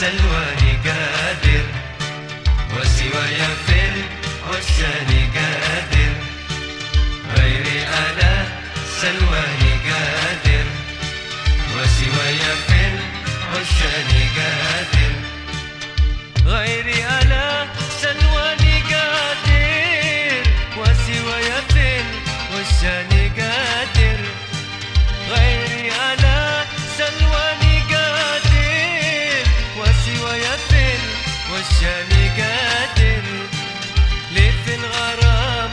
سلواني قادر وسواي في العشان قادر. غيري أنا سلواني قادر وسواي في العشان قادر. العشان قادر ليه في الغرام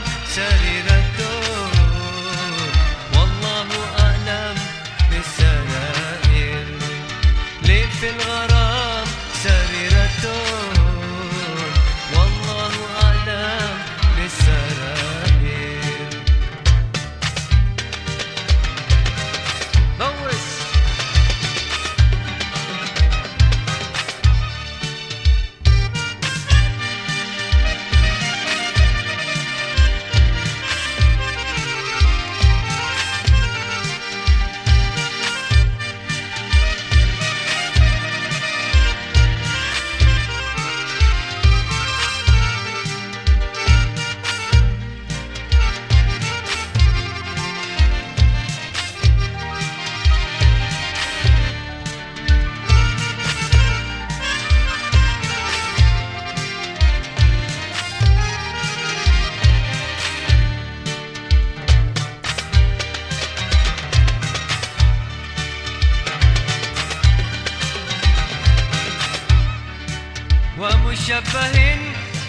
ومشبه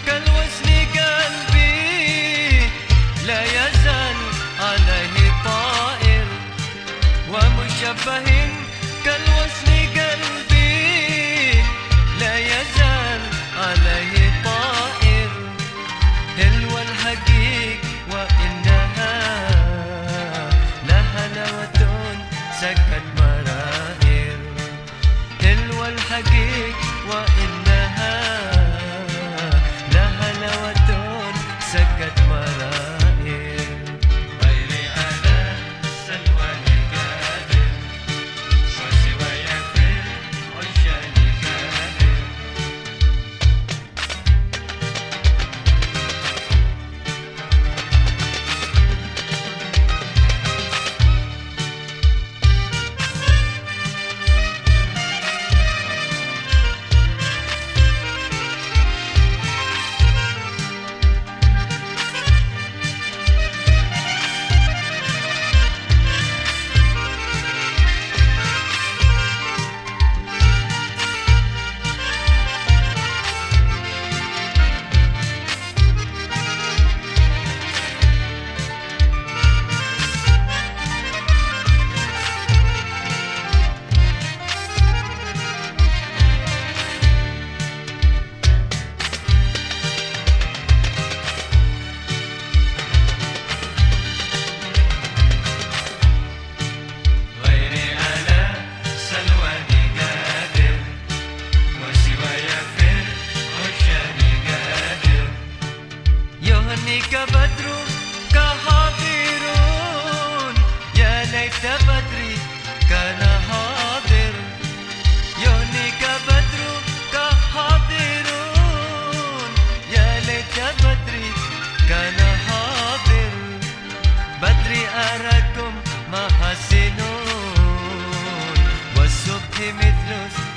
كالوزن قلبي. لا يزال عليه طائر. ومشبه كالوزن قلبي. لا يزال عليه طائر. تلو الحقيق وإنها لها لوة سكت مرائر. تلو الحقيق وإنها والصبح مثل